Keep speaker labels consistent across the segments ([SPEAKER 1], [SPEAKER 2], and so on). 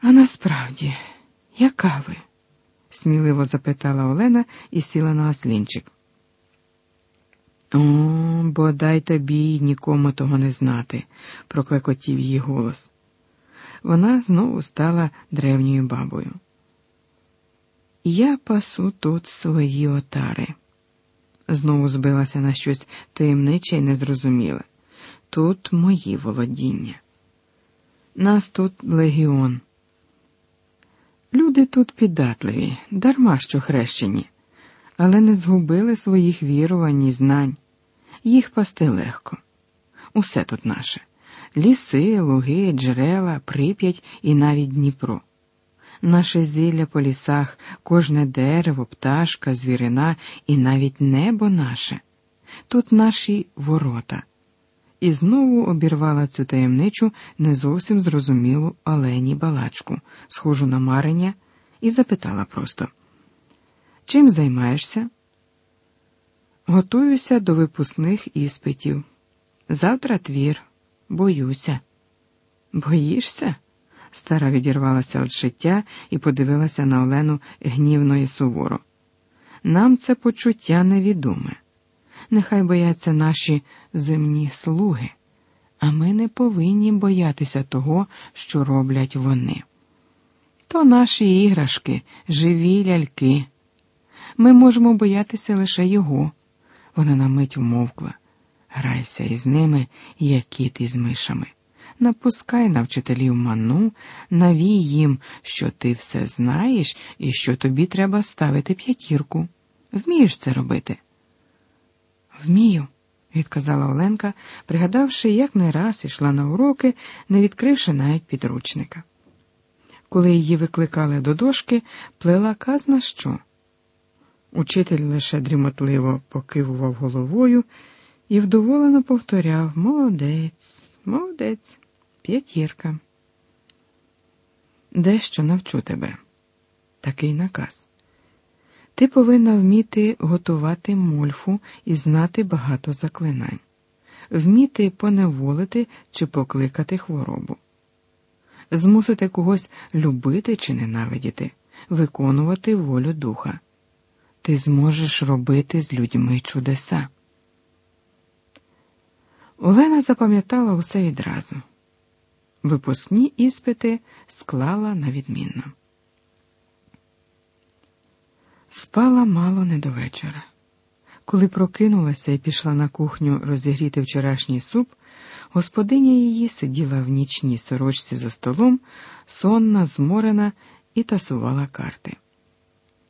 [SPEAKER 1] А насправді, яка ви? сміливо запитала Олена і сіла на ослінчик. О, бодай тобі нікому того не знати, проклекотів її голос. Вона знову стала древньою бабою. Я пасу тут свої отари. Знову збилася на щось таємниче і незрозуміле. Тут мої володіння. Нас тут легіон. Люди тут піддатливі, дарма що хрещені, але не згубили своїх вірувань і знань. Їх пасти легко. Усе тут наше ліси, луги, джерела, прип'ять і навіть Дніпро. Наше зілля по лісах, кожне дерево, пташка, звірина і навіть небо наше. Тут наші ворота. І знову обірвала цю таємничу, не зовсім зрозумілу Олені балачку, схожу на марення, і запитала просто: Чим займаєшся? Готуюся до випускних іспитів. Завтра твір, боюся. Боїшся? Стара відірвалася від життя і подивилася на Олену гнівно і суворо. Нам це почуття невідоме. Нехай бояться наші земні слуги, а ми не повинні боятися того, що роблять вони. То наші іграшки, живі ляльки. Ми можемо боятися лише його. Вона на мить вмовкла. Грайся із ними, як кіт із мишами. Напускай на вчителів ману, навій їм, що ти все знаєш і що тобі треба ставити п'ятірку. Вмієш це робити? Вмію, відказала Оленка, пригадавши, як не раз ішла на уроки, не відкривши навіть підручника. Коли її викликали до дошки, плела казна що. Учитель лише дрімотливо покивував головою і вдоволено повторяв Молодець, молодець, п'ятірка. Дещо навчу тебе. Такий наказ. Ти повинна вміти готувати мольфу і знати багато заклинань, вміти поневолити чи покликати хворобу, змусити когось любити чи ненавидіти, виконувати волю духа. Ти зможеш робити з людьми чудеса. Олена запам'ятала усе відразу. Випускні іспити склала на відмінно. Спала мало не до вечора. Коли прокинулася і пішла на кухню розігріти вчорашній суп, господиня її сиділа в нічній сорочці за столом, сонна, зморена і тасувала карти.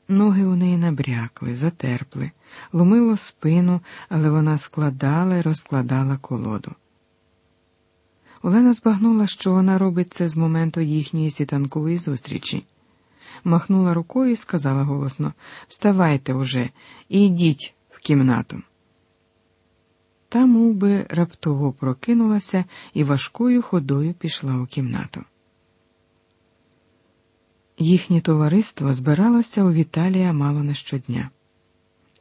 [SPEAKER 1] Ноги у неї набрякли, затерпли, ломило спину, але вона складала і розкладала колоду. Олена збагнула, що вона робить це з моменту їхньої сітанкової зустрічі махнула рукою і сказала голосно Вставайте уже і йдіть в кімнату. Та мов би, раптово прокинулася і важкою ходою пішла у кімнату. Їхнє товариство збиралося у Віталія мало не щодня.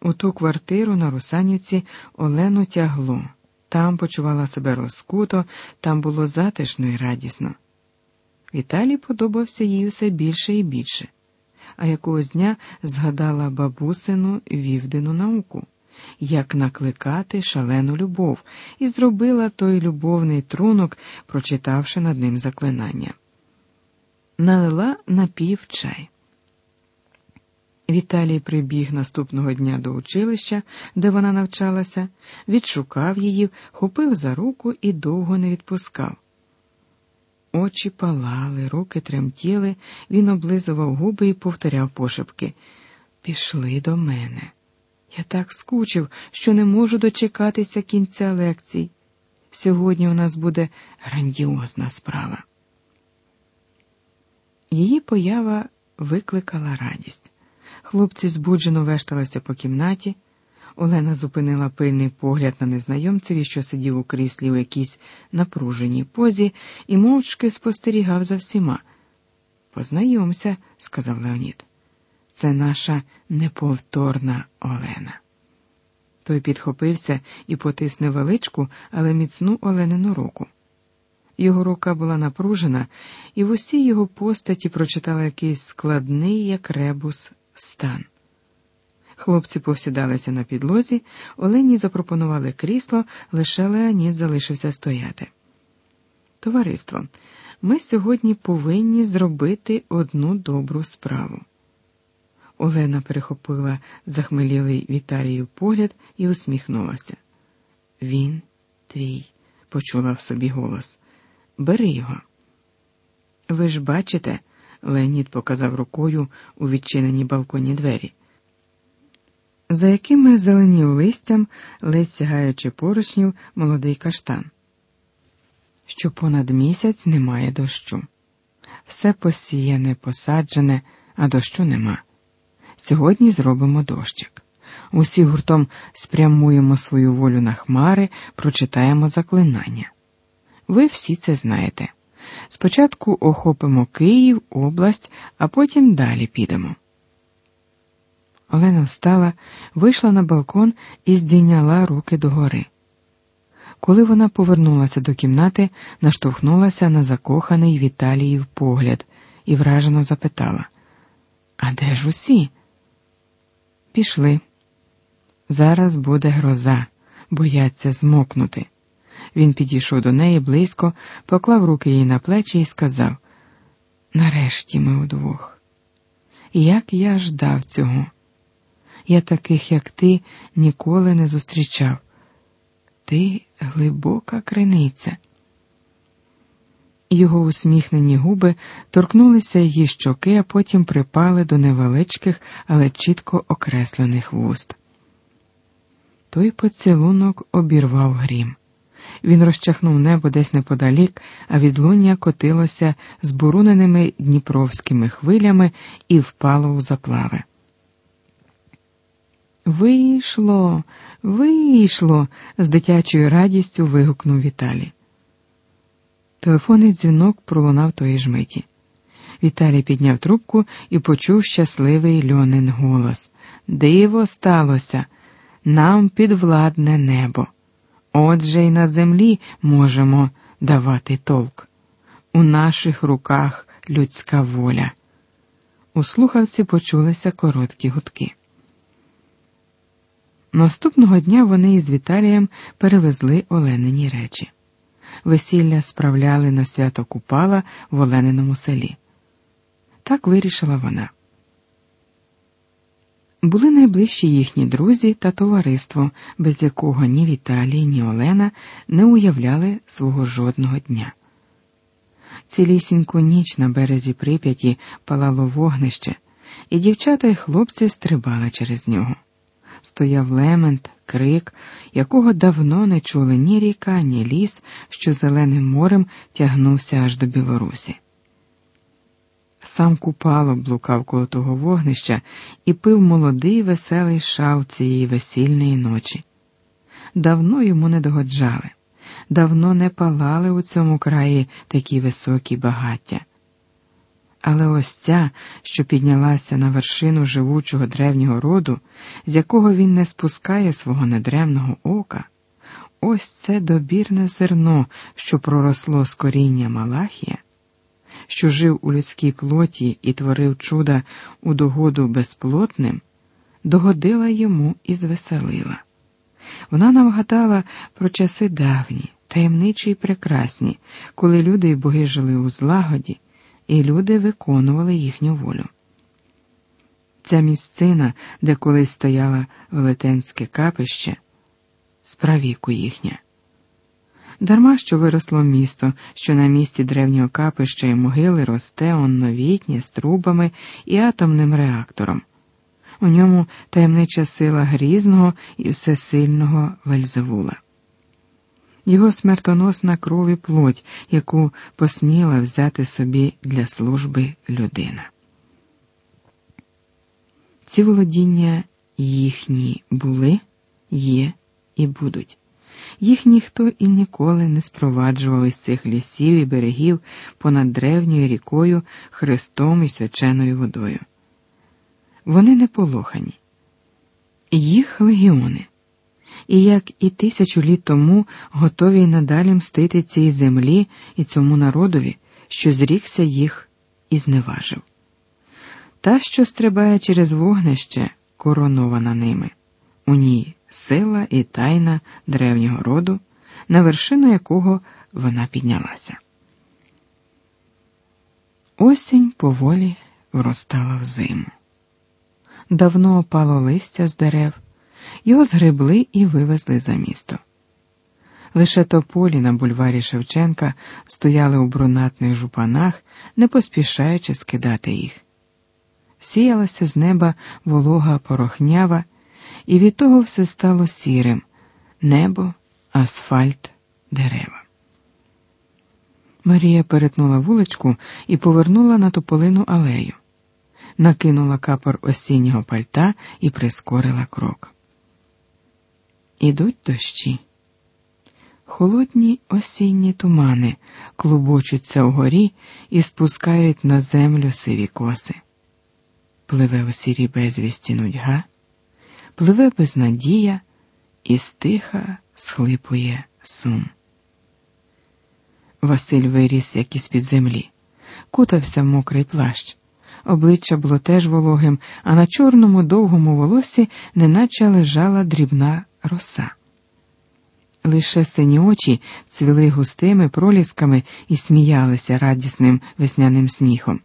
[SPEAKER 1] У ту квартиру на Русанівці Олену тягло, там почувала себе розкуто, там було затишно і радісно. Віталій подобався їй усе більше і більше, а якогось дня згадала бабусину вівдину науку, як накликати шалену любов, і зробила той любовний трунок, прочитавши над ним заклинання. Налила напів чай. Віталій прибіг наступного дня до училища, де вона навчалася, відшукав її, хопив за руку і довго не відпускав. Очі палали, руки тремтіли, він облизував губи і повторяв пошепки Пішли до мене. Я так скучив, що не можу дочекатися кінця лекцій. Сьогодні у нас буде грандіозна справа. Її поява викликала радість. Хлопці збуджено вешталися по кімнаті. Олена зупинила пильний погляд на незнайомцеві, що сидів у кріслі у якійсь напруженій позі, і мовчки спостерігав за всіма. Познайомся, сказав Леонід. Це наша неповторна Олена. Той підхопився і потис невеличку, але міцну Оленину руку. Його рука була напружена, і в усій його постаті прочитала якийсь складний, як ребус, стан. Хлопці повсідалися на підлозі, Олені запропонували крісло, лише Леонід залишився стояти. Товариство, ми сьогодні повинні зробити одну добру справу. Олена перехопила захмелілий Віталію погляд і усміхнулася. Він твій, почула в собі голос. Бери його. Ви ж бачите, Леонід показав рукою у відчинені балконі двері, за якими зеленів листям, ледь сягаючи поручнів, молодий каштан, що понад місяць немає дощу. Все посіяне, посаджене, а дощу нема. Сьогодні зробимо дощик. Усі гуртом спрямуємо свою волю на хмари, прочитаємо заклинання. Ви всі це знаєте. Спочатку охопимо Київ, область, а потім далі підемо. Олена встала, вийшла на балкон і здійняла руки догори. Коли вона повернулася до кімнати, наштовхнулася на закоханий Віталіїв погляд і вражено запитала: А де ж усі? Пішли. Зараз буде гроза, бояться змокнути. Він підійшов до неї близько, поклав руки їй на плечі і сказав: Нарешті ми удвох. Як я ждав цього. Я таких, як ти, ніколи не зустрічав. Ти глибока криниця. Його усміхнені губи торкнулися її щоки, а потім припали до невеличких, але чітко окреслених вуст. Той поцілунок обірвав грім. Він розчахнув небо десь неподалік, а відлуння котилося з буруненими дніпровськими хвилями і впало у заплави. Вийшло, вийшло, з дитячою радістю вигукнув Віталій. Телефонний дзвінок пролунав тої ж миті. Віталій підняв трубку і почув щасливий льонин голос. Диво сталося, нам підвладне небо. Отже й на землі можемо давати толк. У наших руках людська воля. У слухавці почулися короткі гудки. Наступного дня вони із Віталієм перевезли Оленині речі. Весілля справляли на свято Купала в Олениному селі. Так вирішила вона. Були найближчі їхні друзі та товариство, без якого ні Віталій, ні Олена не уявляли свого жодного дня. Цілісіньку ніч на березі прип'яті палало вогнище, і дівчата й хлопці стрибали через нього стояв лемент, крик, якого давно не чули ні ріка, ні ліс, що зеленим морем тягнувся аж до Білорусі. Сам купало блукав коло того вогнища і пив молодий веселий шал цієї весільної ночі. Давно йому не догоджали, давно не палали у цьому краї такі високі багаття. Але ось ця, що піднялася на вершину живучого древнього роду, з якого він не спускає свого недремного ока, ось це добірне зерно, що проросло з коріння Малахія, що жив у людській плоті і творив чуда у догоду безплотним, догодила йому і звеселила. Вона нам гадала про часи давні, таємничі й прекрасні, коли люди й боги жили у злагоді і люди виконували їхню волю. Ця місцина, де колись стояло велетенське капище, справіку їхня. Дарма що виросло місто, що на місці древнього капища і могили росте он новітнє з трубами і атомним реактором. У ньому таємнича сила грізного і всесильного Вельзевула його смертоносна кров і плоть, яку посміла взяти собі для служби людина. Ці володіння їхні були, є і будуть. Їх ніхто і ніколи не спроваджував із цих лісів і берегів понад древньою рікою, хрестом і свяченою водою. Вони не полохані, їх легіони і як і тисячу літ тому готові й надалі мстити цій землі і цьому народові, що зрікся їх і зневажив. Та, що стрибає через вогнище, коронована ними, у ній сила і тайна древнього роду, на вершину якого вона піднялася. Осінь поволі вростала в зиму. Давно опало листя з дерев, його згребли і вивезли за місто. Лише тополі на бульварі Шевченка стояли у брунатних жупанах, не поспішаючи скидати їх. Сіялася з неба волога порохнява, і від того все стало сірим небо, асфальт, дерева. Марія перетнула вуличку і повернула на тополину алею, накинула капор осіннього пальта і прискорила крок. Ідуть дощі. Холодні осінні тумани клубочуться вгорі і спускають на землю сиві коси. Пливе у сірі безвісті нудьга, пливе безнадія і стиха схлипує сум. Василь виріс, як із під землі, кутався в мокрий плащ. Обличчя було теж вологим, а на чорному довгому волосі неначе лежала дрібна роса. Лише сині очі цвіли густими пролісками і сміялися радісним весняним сміхом.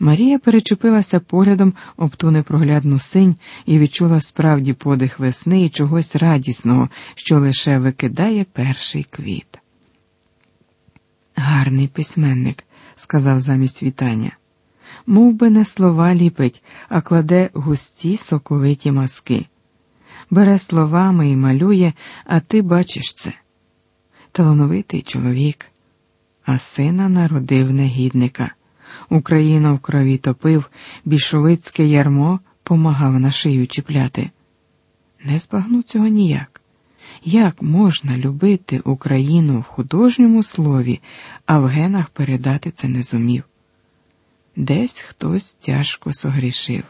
[SPEAKER 1] Марія перечепилася поглядом об ту непроглядну синь і відчула справді подих весни і чогось радісного, що лише викидає перший квіт. Гарний письменник, сказав замість вітання. Мов би не слова ліпить, а кладе густі соковиті маски. Бере словами і малює, а ти бачиш це. Талановитий чоловік, а сина народив негідника. Україна в крові топив, більшовицьке ярмо помагав на шию чіпляти. Не збагну цього ніяк. Як можна любити Україну в художньому слові, а в генах передати це не зумів? Десь хтось тяжко согрішив.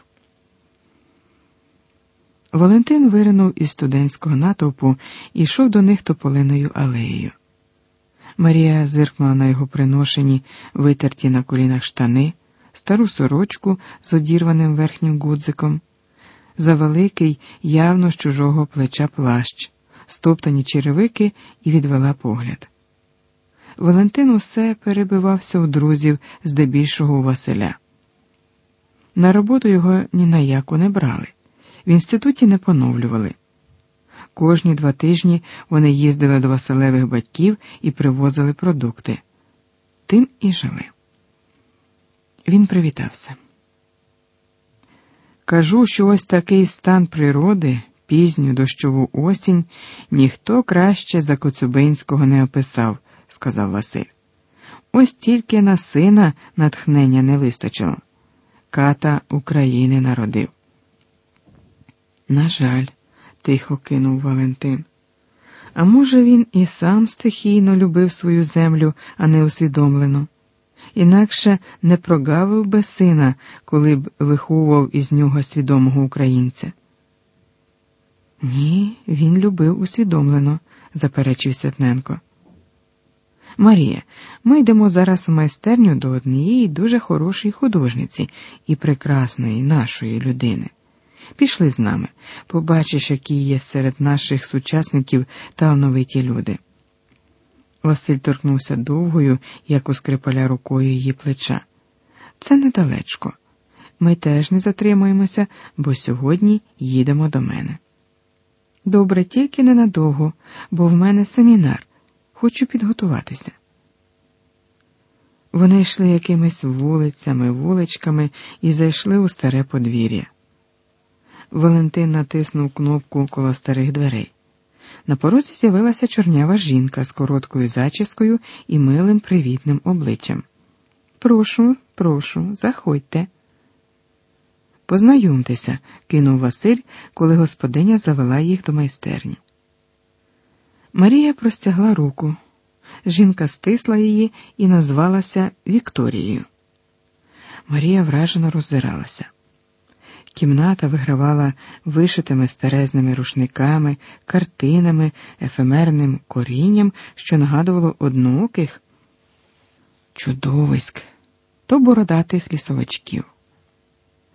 [SPEAKER 1] Валентин виринув із студентського натовпу і йшов до них тополиною алеєю. Марія зиркнула на його приношені, витерті на колінах штани, стару сорочку з одірваним верхнім гудзиком, за великий, явно з чужого плеча плащ, стоптані черевики і відвела погляд. Валентин усе перебивався у друзів, здебільшого у Василя. На роботу його ні на яку не брали, в інституті не поновлювали. Кожні два тижні вони їздили до Василевих батьків і привозили продукти. Тим і жили. Він привітався. Кажу, що ось такий стан природи, пізню дощову осінь, ніхто краще за Коцюбинського не описав, сказав Василь. Ось тільки на сина натхнення не вистачило. Ката України народив. На жаль тихо кинув Валентин. А може, він і сам стихійно любив свою землю, а не усвідомлено, інакше не прогавив би сина, коли б виховував із нього свідомого українця. Ні, він любив усвідомлено, заперечив Святненко. Марія, ми йдемо зараз в майстерню до однієї дуже хорошої художниці і прекрасної нашої людини. Пішли з нами, побачиш, які є серед наших сучасників талановиті люди. Василь торкнувся довгою, як у скрипаля рукою її плеча. Це недалечко. Ми теж не затримуємося, бо сьогодні їдемо до мене. Добре, тільки ненадовго, бо в мене семінар. Хочу підготуватися. Вони йшли якимись вулицями, вуличками і зайшли у старе подвір'я. Валентин натиснув кнопку коло старих дверей. На порозі з'явилася чорнява жінка з короткою зачіскою і милим привітним обличчям. Прошу, прошу, заходьте. Познайомтеся, кинув Василь, коли господиня завела їх до майстерні. Марія простягла руку. Жінка стисла її і назвалася Вікторією. Марія вражено роззиралася. Кімната вигравала вишитими старезними рушниками, картинами, ефемерним корінням, що нагадувало однооких чудовиськ то бородатих лісовачків.